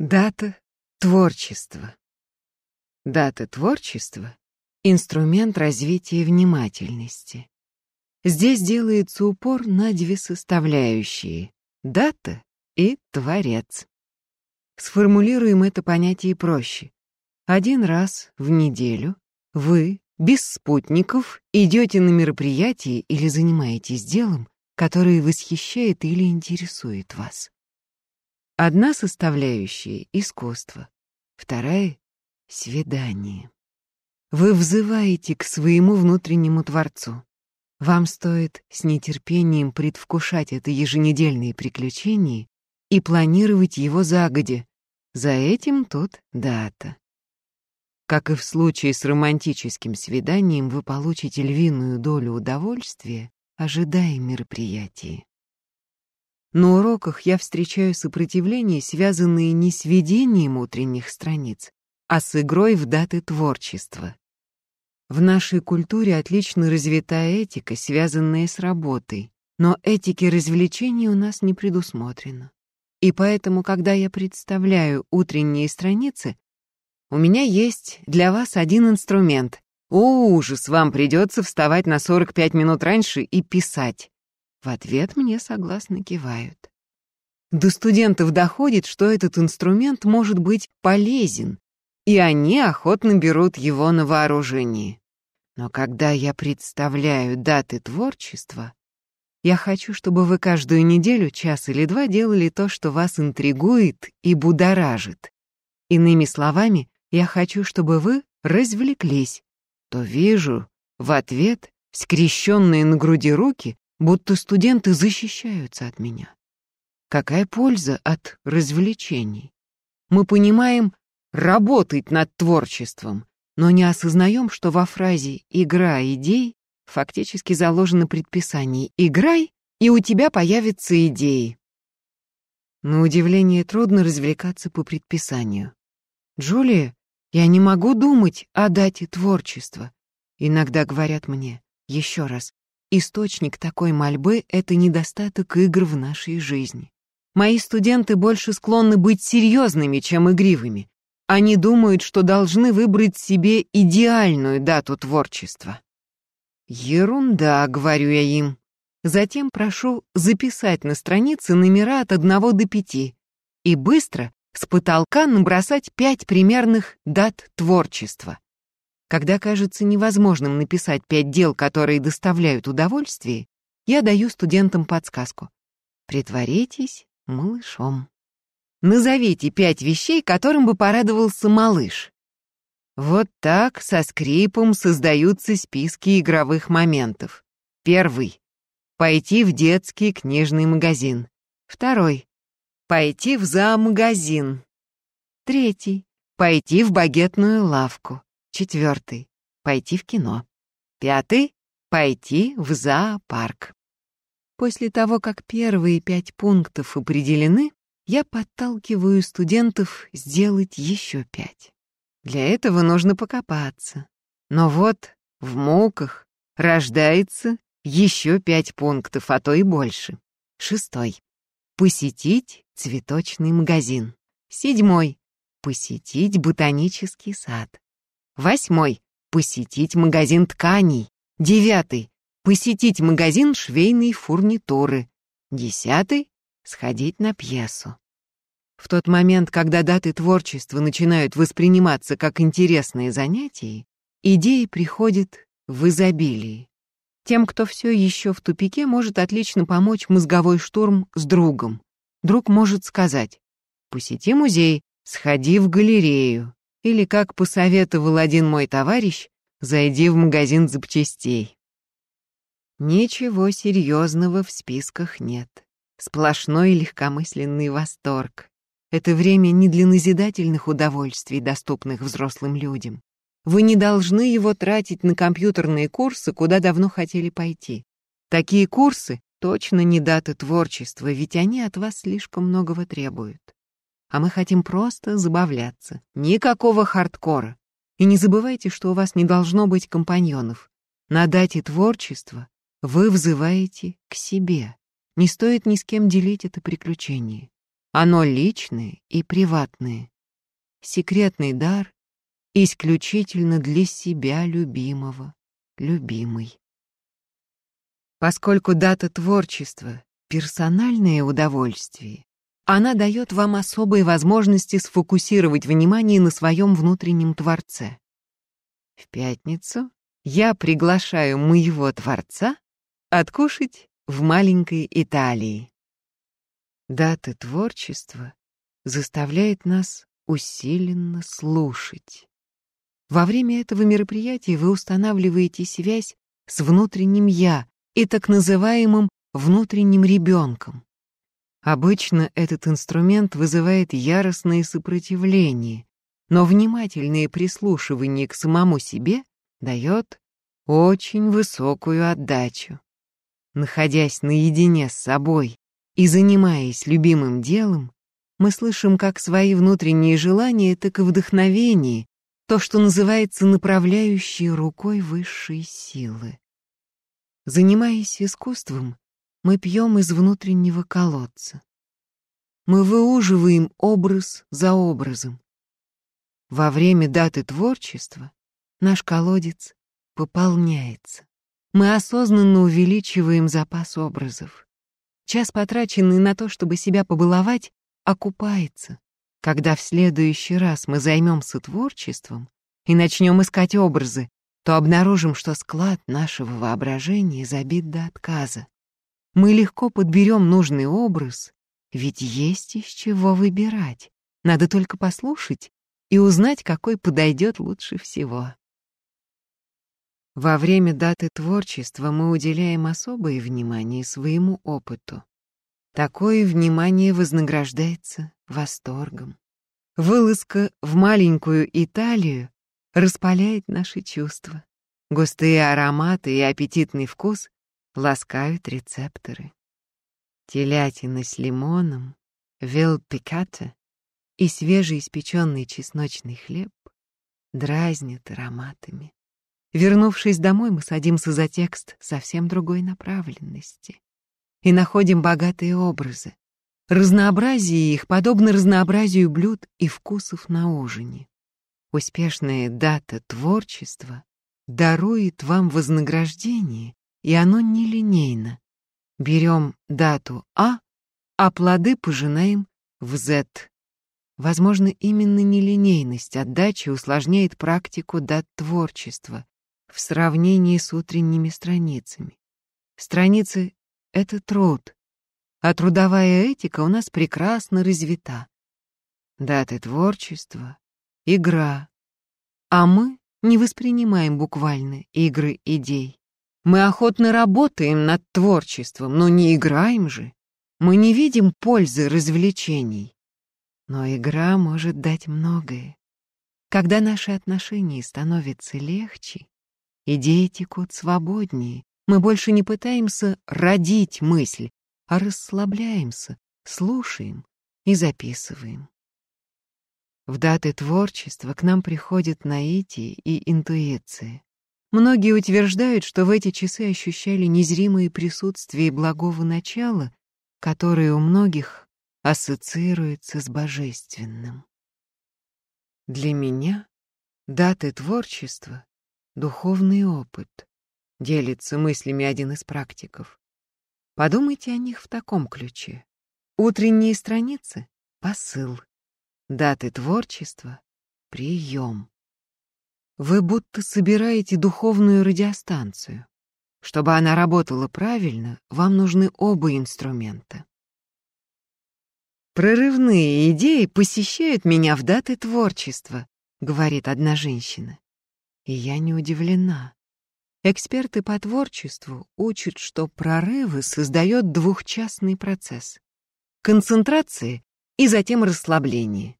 Дата творчества. Дата творчества — инструмент развития внимательности. Здесь делается упор на две составляющие — дата и творец. Сформулируем это понятие проще. Один раз в неделю вы, без спутников, идете на мероприятие или занимаетесь делом, которое восхищает или интересует вас. Одна составляющая — искусство, вторая — свидание. Вы взываете к своему внутреннему Творцу. Вам стоит с нетерпением предвкушать это еженедельные приключения и планировать его загодя. За этим тут дата. Как и в случае с романтическим свиданием, вы получите львиную долю удовольствия, ожидая мероприятия. На уроках я встречаю сопротивление, связанное не с ведением утренних страниц, а с игрой в даты творчества. В нашей культуре отлично развита этика, связанная с работой, но этики развлечений у нас не предусмотрено. И поэтому, когда я представляю утренние страницы, у меня есть для вас один инструмент. О, ужас, вам придется вставать на 45 минут раньше и писать. В ответ мне согласно кивают. До студентов доходит, что этот инструмент может быть полезен, и они охотно берут его на вооружение. Но когда я представляю даты творчества, я хочу, чтобы вы каждую неделю, час или два делали то, что вас интригует и будоражит. Иными словами, я хочу, чтобы вы развлеклись. То вижу в ответ скрещенные на груди руки будто студенты защищаются от меня. Какая польза от развлечений? Мы понимаем работать над творчеством, но не осознаем, что во фразе «игра идей» фактически заложено предписание «играй, и у тебя появятся идеи». На удивление трудно развлекаться по предписанию. «Джулия, я не могу думать о дате творчества», иногда говорят мне. Еще раз, Источник такой мольбы — это недостаток игр в нашей жизни. Мои студенты больше склонны быть серьезными, чем игривыми. Они думают, что должны выбрать себе идеальную дату творчества. Ерунда, говорю я им. Затем прошу записать на странице номера от одного до пяти и быстро с потолка набросать пять примерных дат творчества. Когда кажется невозможным написать пять дел, которые доставляют удовольствие, я даю студентам подсказку. Притворитесь малышом. Назовите пять вещей, которым бы порадовался малыш. Вот так со скрипом создаются списки игровых моментов. Первый. Пойти в детский книжный магазин. Второй. Пойти в зоомагазин. Третий. Пойти в багетную лавку. Четвертый — пойти в кино. Пятый — пойти в зоопарк. После того, как первые пять пунктов определены, я подталкиваю студентов сделать еще пять. Для этого нужно покопаться. Но вот в муках рождается еще пять пунктов, а то и больше. Шестой. Посетить цветочный магазин. Седьмой. Посетить ботанический сад. Восьмой — посетить магазин тканей. Девятый — посетить магазин швейной фурнитуры. Десятый — сходить на пьесу. В тот момент, когда даты творчества начинают восприниматься как интересные занятия, идеи приходят в изобилии. Тем, кто все еще в тупике, может отлично помочь мозговой штурм с другом. Друг может сказать «Посети музей, сходи в галерею, или, как посоветовал один мой товарищ, зайди в магазин запчастей. Ничего серьезного в списках нет. Сплошной легкомысленный восторг. Это время не для назидательных удовольствий, доступных взрослым людям. Вы не должны его тратить на компьютерные курсы, куда давно хотели пойти. Такие курсы точно не даты творчества, ведь они от вас слишком многого требуют а мы хотим просто забавляться. Никакого хардкора. И не забывайте, что у вас не должно быть компаньонов. На дате творчества вы взываете к себе. Не стоит ни с кем делить это приключение. Оно личное и приватное. Секретный дар исключительно для себя любимого, любимый. Поскольку дата творчества — персональное удовольствие, она дает вам особые возможности сфокусировать внимание на своем внутреннем Творце. В пятницу я приглашаю моего Творца откушать в маленькой Италии. Дата творчества заставляет нас усиленно слушать. Во время этого мероприятия вы устанавливаете связь с внутренним «я» и так называемым внутренним ребенком. Обычно этот инструмент вызывает яростное сопротивление, но внимательное прислушивание к самому себе дает очень высокую отдачу. Находясь наедине с собой и занимаясь любимым делом, мы слышим как свои внутренние желания, так и вдохновение, то, что называется направляющей рукой высшей силы. Занимаясь искусством, мы пьем из внутреннего колодца. Мы выуживаем образ за образом. Во время даты творчества наш колодец пополняется. Мы осознанно увеличиваем запас образов. Час, потраченный на то, чтобы себя побаловать, окупается, когда в следующий раз мы займемся творчеством и начнем искать образы, то обнаружим, что склад нашего воображения забит до отказа. Мы легко подберем нужный образ, ведь есть из чего выбирать. Надо только послушать и узнать, какой подойдет лучше всего. Во время даты творчества мы уделяем особое внимание своему опыту. Такое внимание вознаграждается восторгом. Вылазка в маленькую Италию распаляет наши чувства. Густые ароматы и аппетитный вкус ласкают рецепторы. Телятина с лимоном, велпиката и свежеиспеченный чесночный хлеб дразнят ароматами. Вернувшись домой, мы садимся за текст совсем другой направленности и находим богатые образы. Разнообразие их подобно разнообразию блюд и вкусов на ужине. Успешная дата творчества дарует вам вознаграждение, и оно нелинейно. Берем дату А, а плоды пожинаем в Z. Возможно, именно нелинейность отдачи усложняет практику дат творчества в сравнении с утренними страницами. Страницы это труд. А трудовая этика у нас прекрасно развита. Даты творчества, игра. А мы не воспринимаем буквально игры идей. Мы охотно работаем над творчеством, но не играем же. Мы не видим пользы развлечений. Но игра может дать многое. Когда наши отношения становятся легче, идеи текут свободнее, мы больше не пытаемся родить мысль, а расслабляемся, слушаем и записываем. В даты творчества к нам приходят наитие и интуиция. Многие утверждают, что в эти часы ощущали незримое присутствие благого начала, которое у многих ассоциируется с божественным. Для меня даты творчества — духовный опыт, делится мыслями один из практиков. Подумайте о них в таком ключе. Утренние страницы — посыл. Даты творчества — прием. Вы будто собираете духовную радиостанцию. Чтобы она работала правильно, вам нужны оба инструмента. «Прорывные идеи посещают меня в даты творчества», — говорит одна женщина. И я не удивлена. Эксперты по творчеству учат, что прорывы создает двухчастный процесс. Концентрация и затем расслабление.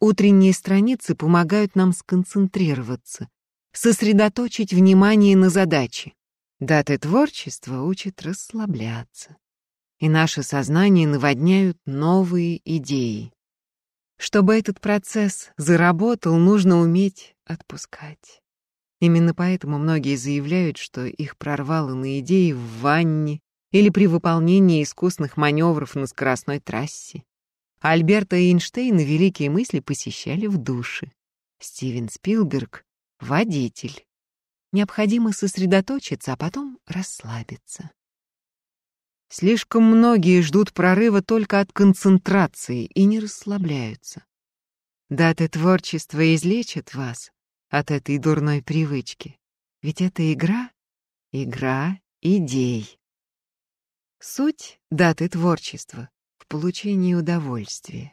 Утренние страницы помогают нам сконцентрироваться, сосредоточить внимание на задаче. Даты творчества учат расслабляться. И наше сознание наводняют новые идеи. Чтобы этот процесс заработал, нужно уметь отпускать. Именно поэтому многие заявляют, что их прорвало на идеи в ванне или при выполнении искусных маневров на скоростной трассе. Альберта Эйнштейна великие мысли посещали в душе. Стивен Спилберг — водитель. Необходимо сосредоточиться, а потом расслабиться. Слишком многие ждут прорыва только от концентрации и не расслабляются. Даты творчества излечат вас от этой дурной привычки. Ведь это игра, игра идей. Суть даты творчества получении удовольствия.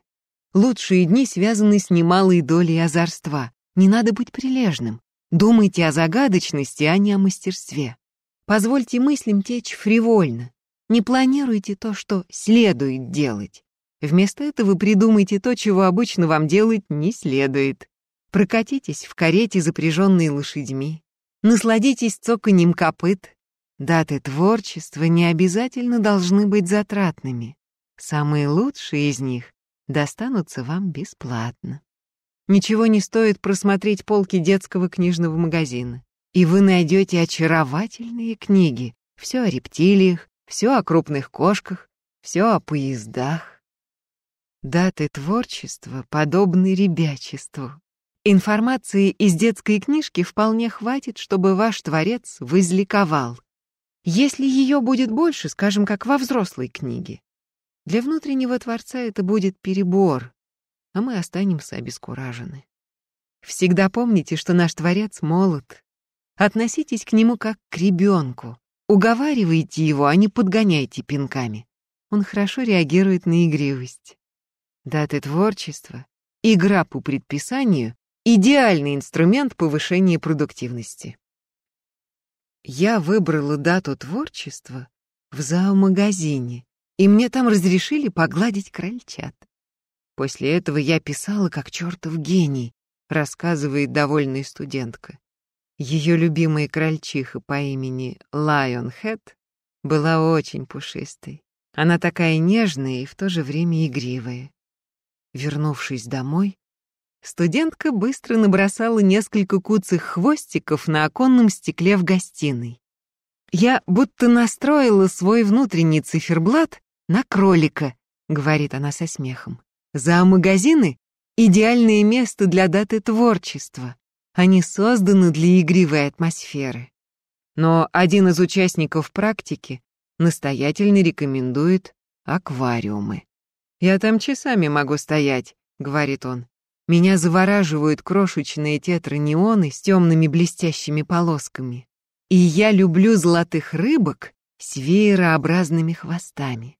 Лучшие дни связаны с немалой долей озорства. Не надо быть прилежным. Думайте о загадочности, а не о мастерстве. Позвольте мыслям течь фривольно. Не планируйте то, что следует делать. Вместо этого придумайте то, чего обычно вам делать не следует. Прокатитесь в карете, запряженной лошадьми. Насладитесь цоканьем копыт. Даты творчества не обязательно должны быть затратными. Самые лучшие из них достанутся вам бесплатно. Ничего не стоит просмотреть полки детского книжного магазина, и вы найдете очаровательные книги, все о рептилиях, все о крупных кошках, все о поездах. Даты творчества подобны ребячеству. Информации из детской книжки вполне хватит, чтобы ваш творец возликовал. Если ее будет больше, скажем, как во взрослой книге, для внутреннего творца это будет перебор, а мы останемся обескуражены. Всегда помните, что наш творец молод. Относитесь к нему как к ребенку. Уговаривайте его, а не подгоняйте пинками. Он хорошо реагирует на игривость. Даты творчества, игра по предписанию — идеальный инструмент повышения продуктивности. Я выбрала дату творчества в зоомагазине, и мне там разрешили погладить крольчат. После этого я писала как чертов гений, рассказывает довольная студентка. Ее любимая крольчиха по имени Лайонхед была очень пушистой. Она такая нежная и в то же время игривая. Вернувшись домой, студентка быстро набросала несколько куцых хвостиков на оконном стекле в гостиной. «Я будто настроила свой внутренний циферблат на кролика», — говорит она со смехом. «Зоомагазины — идеальное место для даты творчества. Они созданы для игривой атмосферы. Но один из участников практики настоятельно рекомендует аквариумы. «Я там часами могу стоять», — говорит он. «Меня завораживают крошечные тетранионы с темными блестящими полосками. И я люблю золотых рыбок с веерообразными хвостами.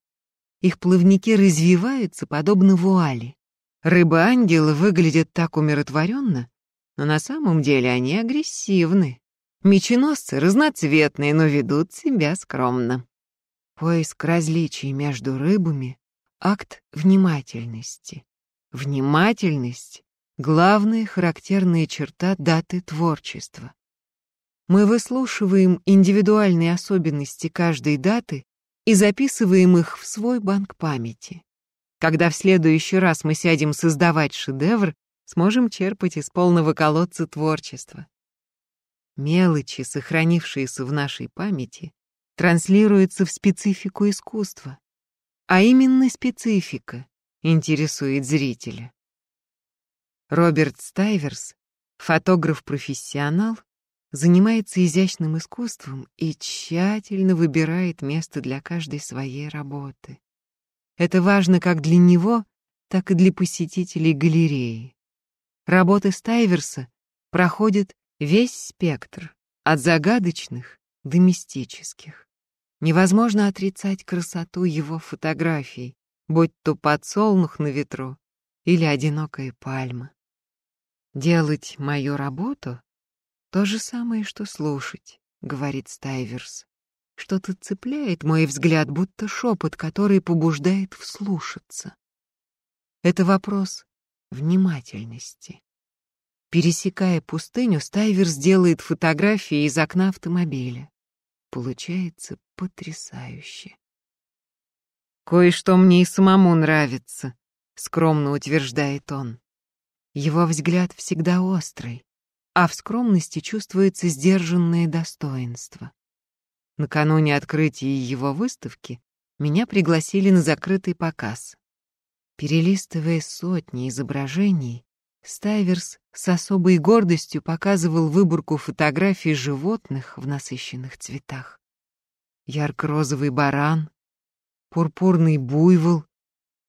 Их плавники развиваются подобно вуали. Рыбы-ангелы выглядят так умиротворенно, но на самом деле они агрессивны. Меченосцы разноцветные, но ведут себя скромно. Поиск различий между рыбами — акт внимательности. Внимательность — главная характерная черта даты творчества. Мы выслушиваем индивидуальные особенности каждой даты и записываем их в свой банк памяти. Когда в следующий раз мы сядем создавать шедевр, сможем черпать из полного колодца творчества. Мелочи, сохранившиеся в нашей памяти, транслируются в специфику искусства. А именно специфика интересует зрителя. Роберт Стайверс, фотограф-профессионал, занимается изящным искусством и тщательно выбирает место для каждой своей работы. Это важно как для него, так и для посетителей галереи. Работы Стайверса проходят весь спектр, от загадочных до мистических. Невозможно отрицать красоту его фотографий, будь то подсолнух на ветру или одинокая пальма. Делать мою работу — то же самое, что слушать, — говорит Стайверс. Что-то цепляет мой взгляд, будто шепот, который побуждает вслушаться. Это вопрос внимательности. Пересекая пустыню, Стайверс делает фотографии из окна автомобиля. Получается потрясающе. «Кое-что мне и самому нравится», — скромно утверждает он. Его взгляд всегда острый, а в скромности чувствуется сдержанное достоинство. Накануне открытия его выставки меня пригласили на закрытый показ. Перелистывая сотни изображений, Стайверс с особой гордостью показывал выборку фотографий животных в насыщенных цветах. Ярко-розовый баран, пурпурный буйвол,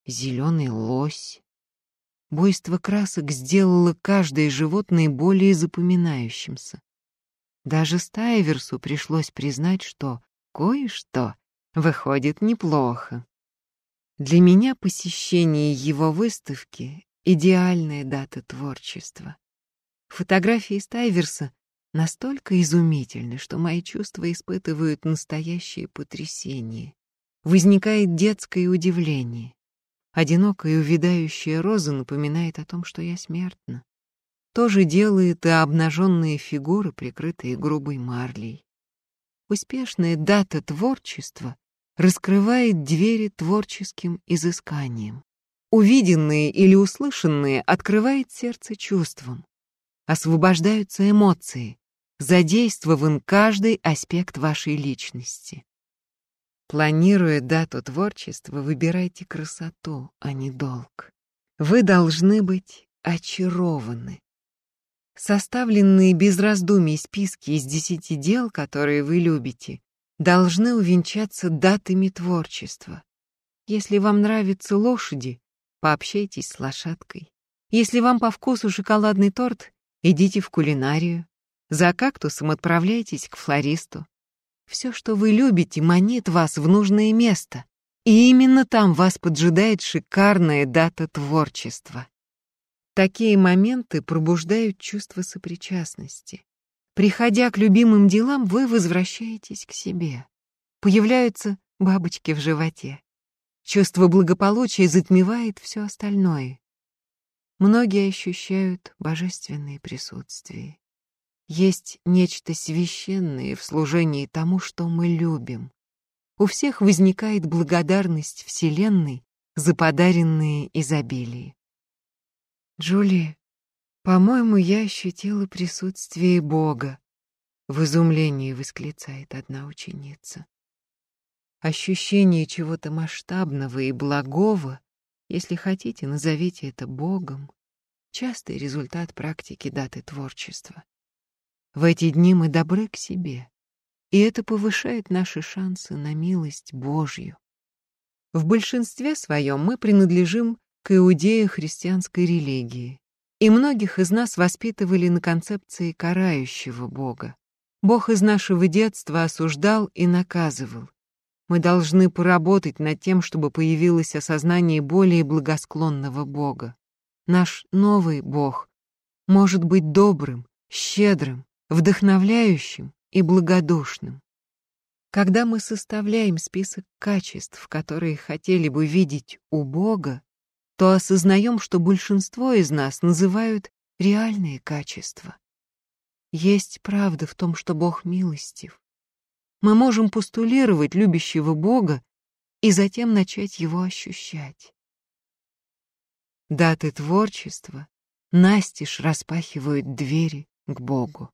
зеленый лось. Буйство красок сделало каждое животное более запоминающимся. Даже Стайверсу пришлось признать, что кое-что выходит неплохо. Для меня посещение его выставки — идеальная дата творчества. Фотографии Стайверса настолько изумительны, что мои чувства испытывают настоящее потрясение. Возникает детское удивление. Одинокая увядающая роза напоминает о том, что я смертна. То же делает и обнаженные фигуры, прикрытые грубой марлей. Успешная дата творчества раскрывает двери творческим изысканиям. Увиденные или услышанные открывает сердце чувствам. Освобождаются эмоции. Задействован каждый аспект вашей личности. Планируя дату творчества, выбирайте красоту, а не долг. Вы должны быть очарованы. Составленные без раздумий списки из десяти дел, которые вы любите, должны увенчаться датами творчества. Если вам нравятся лошади, пообщайтесь с лошадкой. Если вам по вкусу шоколадный торт, идите в кулинарию. За кактусом отправляйтесь к флористу. Все, что вы любите, манит вас в нужное место. И именно там вас поджидает шикарная дата творчества. Такие моменты пробуждают чувство сопричастности. Приходя к любимым делам, вы возвращаетесь к себе. Появляются бабочки в животе. Чувство благополучия затмевает все остальное. Многие ощущают божественное присутствие. Есть нечто священное в служении тому, что мы любим. У всех возникает благодарность Вселенной за подаренные изобилие. Джули, «По-моему, я ощутила присутствие Бога», — в изумлении восклицает одна ученица. Ощущение чего-то масштабного и благого, если хотите, назовите это Богом, частый результат практики даты творчества. В эти дни мы добры к себе, и это повышает наши шансы на милость Божью. В большинстве своем мы принадлежим к иудео-христианской религии, и многих из нас воспитывали на концепции карающего Бога. Бог из нашего детства осуждал и наказывал. Мы должны поработать над тем, чтобы появилось осознание более благосклонного Бога. Наш новый Бог может быть добрым, щедрым, вдохновляющим и благодушным. Когда мы составляем список качеств, которые хотели бы видеть у Бога, то осознаем, что большинство из нас называют реальные качества. Есть правда в том, что Бог милостив. Мы можем постулировать любящего Бога и затем начать его ощущать. Даты творчества настежь распахивают двери к Богу.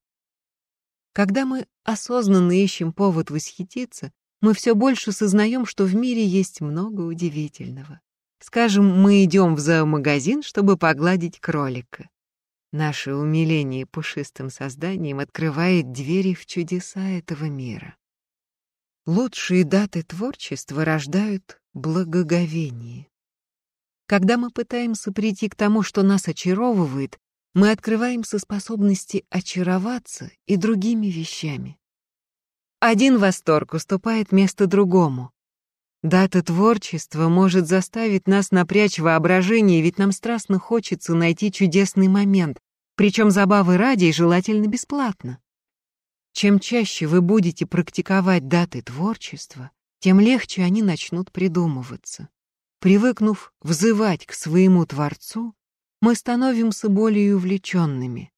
Когда мы осознанно ищем повод восхититься, мы все больше сознаем, что в мире есть много удивительного. Скажем, мы идем в зоомагазин, чтобы погладить кролика. Наше умиление пушистым созданием открывает двери в чудеса этого мира. Лучшие даты творчества рождают благоговение. Когда мы пытаемся прийти к тому, что нас очаровывает, мы открываемся способности очароваться и другими вещами. Один восторг уступает место другому. Дата творчества может заставить нас напрячь воображение, ведь нам страстно хочется найти чудесный момент, причем забавы ради и желательно бесплатно. Чем чаще вы будете практиковать даты творчества, тем легче они начнут придумываться. Привыкнув взывать к своему Творцу, мы становимся более увлеченными.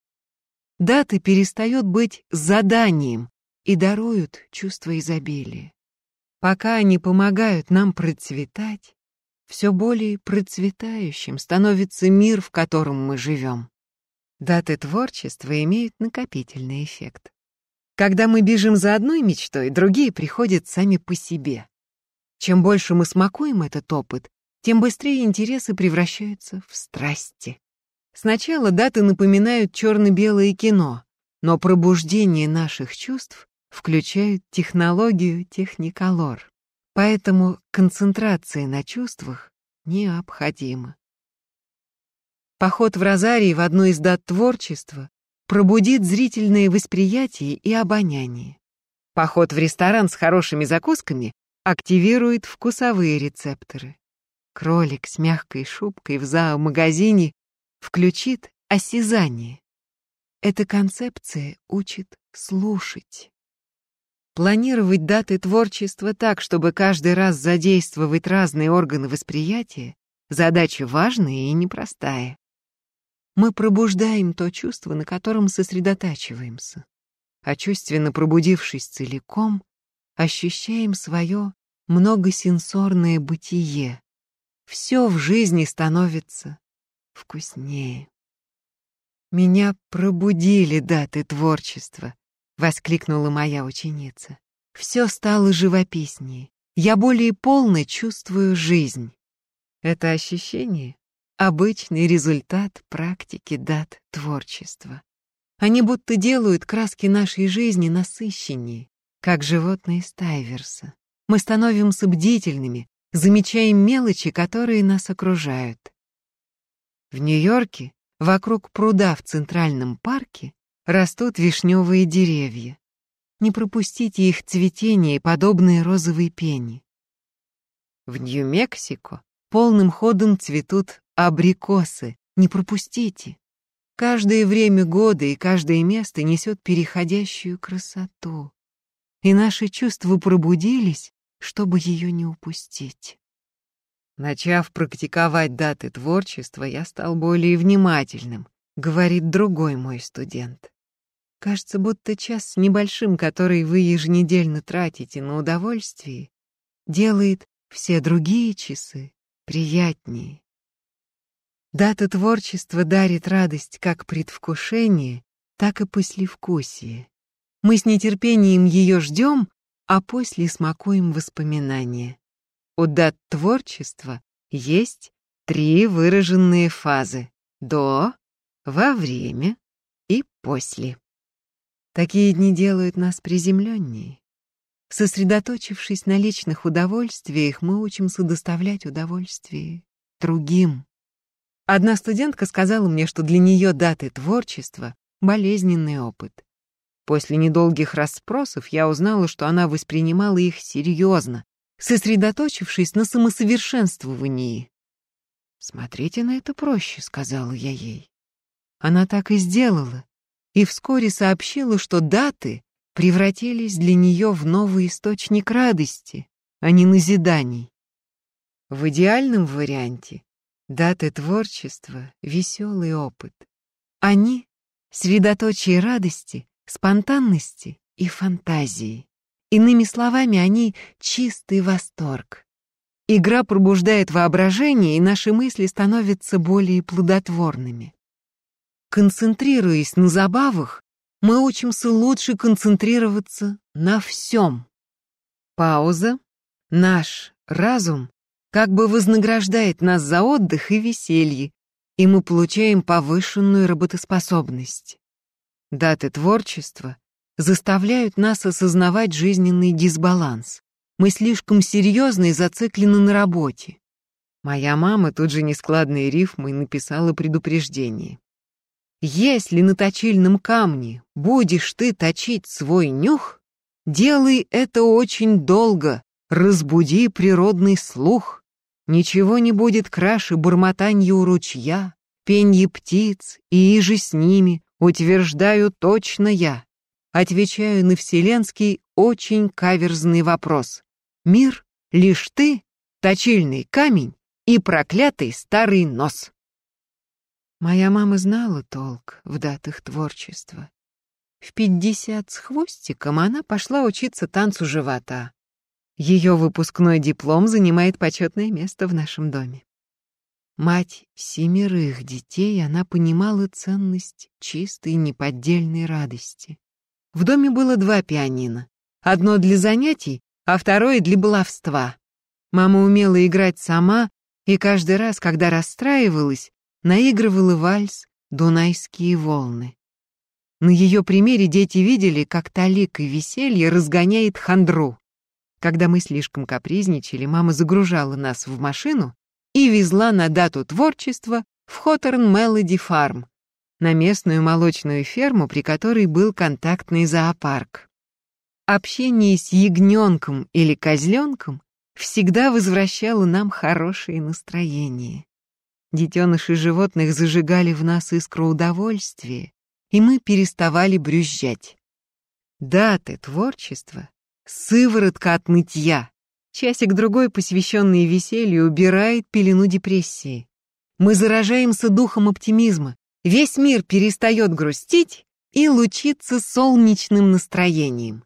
Даты перестают быть заданием и даруют чувство изобилия. Пока они помогают нам процветать, все более процветающим становится мир, в котором мы живем. Даты творчества имеют накопительный эффект. Когда мы бежим за одной мечтой, другие приходят сами по себе. Чем больше мы смакуем этот опыт, тем быстрее интересы превращаются в страсти. Сначала даты напоминают черно-белое кино, но пробуждение наших чувств включают технологию техниколор. Поэтому концентрация на чувствах необходима. Поход в Розарий в одну из дат творчества пробудит зрительное восприятие и обоняние. Поход в ресторан с хорошими закусками активирует вкусовые рецепторы. Кролик с мягкой шубкой в зоомагазине включит осязание. Эта концепция учит слушать. Планировать даты творчества так, чтобы каждый раз задействовать разные органы восприятия, задача важная и непростая. Мы пробуждаем то чувство, на котором сосредотачиваемся. А чувственно пробудившись целиком, ощущаем свое многосенсорное бытие, все в жизни становится вкуснее. «Меня пробудили даты творчества», — воскликнула моя ученица. «Все стало живописнее. Я более полно чувствую жизнь». Это ощущение — обычный результат практики дат творчества. Они будто делают краски нашей жизни насыщеннее, как животные Стайверса. Мы становимся бдительными, замечаем мелочи, которые нас окружают. В Нью-Йорке, вокруг пруда в Центральном парке, растут вишневые деревья. Не пропустите их цветение, подобные розовой пене. В Нью-Мексико полным ходом цветут абрикосы, не пропустите. Каждое время года и каждое место несет переходящую красоту. И наши чувства пробудились, чтобы ее не упустить. Начав практиковать даты творчества, я стал более внимательным, говорит другой мой студент. Кажется, будто час с небольшим, который вы еженедельно тратите на удовольствие, делает все другие часы приятнее. Дата творчества дарит радость как предвкушение, так и послевкусие. Мы с нетерпением ее ждем, а после смакуем воспоминания. У дат творчества есть три выраженные фазы — до, во время и после. Такие дни делают нас приземленнее. Сосредоточившись на личных удовольствиях, мы учимся доставлять удовольствие другим. Одна студентка сказала мне, что для нее даты творчества — болезненный опыт. После недолгих расспросов я узнала, что она воспринимала их серьезно, сосредоточившись на самосовершенствовании. «Смотрите на это проще», — сказала я ей. Она так и сделала, и вскоре сообщила, что даты превратились для нее в новый источник радости, а не назиданий. В идеальном варианте даты творчества — веселый опыт. Они — средоточие радости, спонтанности и фантазии. Иными словами, они чистый восторг. Игра пробуждает воображение, и наши мысли становятся более плодотворными. Концентрируясь на забавах, мы учимся лучше концентрироваться на всем. Пауза. Наш разум как бы вознаграждает нас за отдых и веселье, и мы получаем повышенную работоспособность. Даты творчества заставляют нас осознавать жизненный дисбаланс. Мы слишком серьезны и зациклены на работе. Моя мама тут же нескладные рифмы написала предупреждение. Если на точильном камне будешь ты точить свой нюх, делай это очень долго, разбуди природный слух. Ничего не будет краше бормотанья у ручья, пенье птиц и иже с ними, Утверждаю точно я. Отвечаю на вселенский очень каверзный вопрос. Мир — лишь ты, точильный камень и проклятый старый нос. Моя мама знала толк в датах творчества. В пятьдесят с хвостиком она пошла учиться танцу живота. Ее выпускной диплом занимает почетное место в нашем доме. Мать семерых детей, она понимала ценность чистой неподдельной радости. В доме было два пианино. Одно для занятий, а второе для баловства. Мама умела играть сама, И каждый раз, когда расстраивалась, наигрывала вальс «Дунайские волны». На ее примере дети видели, как талик и веселье разгоняет хандру. Когда мы слишком капризничали, мама загружала нас в машину и везла на дату творчества в Хоторн Мелоди Фарм, на местную молочную ферму, при которой был контактный зоопарк. Общение с ягненком или козленком всегда возвращало нам хорошее настроение. Детеныши животных зажигали в нас искру удовольствия, и мы переставали брюзжать. Даты творчества — сыворотка от нытья. Часик-другой, посвященный веселью, убирает пелену депрессии. Мы заражаемся духом оптимизма. Весь мир перестает грустить и лучиться солнечным настроением.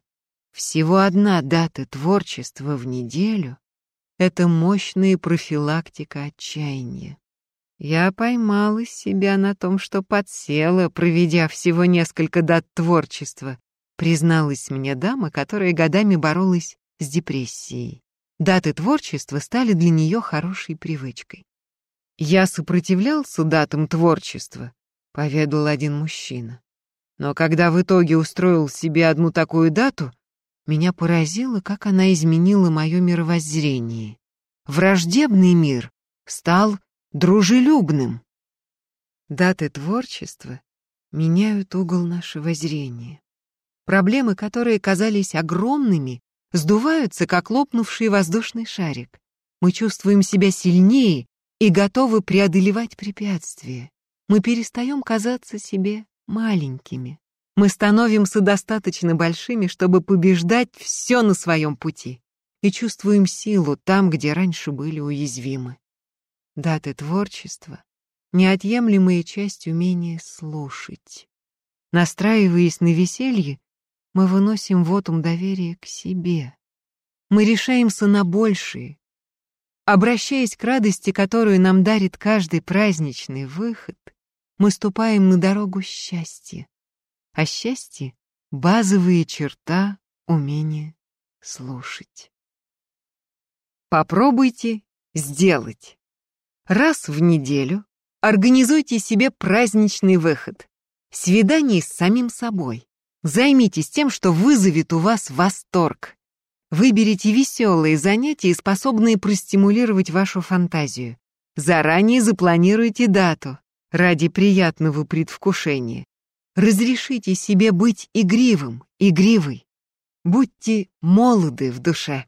Всего одна дата творчества в неделю — это мощная профилактика отчаяния. Я поймала себя на том, что подсела, проведя всего несколько дат творчества, призналась мне дама, которая годами боролась с депрессией. Даты творчества стали для нее хорошей привычкой. «Я сопротивлялся датам творчества», — поведал один мужчина. «Но когда в итоге устроил себе одну такую дату, меня поразило, как она изменила мое мировоззрение. Враждебный мир стал дружелюбным. Даты творчества меняют угол нашего зрения. Проблемы, которые казались огромными, сдуваются, как лопнувший воздушный шарик. Мы чувствуем себя сильнее и готовы преодолевать препятствия. Мы перестаем казаться себе маленькими. Мы становимся достаточно большими, чтобы побеждать все на своем пути и чувствуем силу там, где раньше были уязвимы даты творчества, неотъемлемая часть умения слушать. Настраиваясь на веселье, мы выносим вотум доверия к себе. Мы решаемся на большие. Обращаясь к радости, которую нам дарит каждый праздничный выход, мы ступаем на дорогу счастья. А счастье — базовая черта умения слушать. Попробуйте сделать. Раз в неделю организуйте себе праздничный выход. Свидание с самим собой. Займитесь тем, что вызовет у вас восторг. Выберите веселые занятия, способные простимулировать вашу фантазию. Заранее запланируйте дату ради приятного предвкушения. Разрешите себе быть игривым, игривой. Будьте молоды в душе.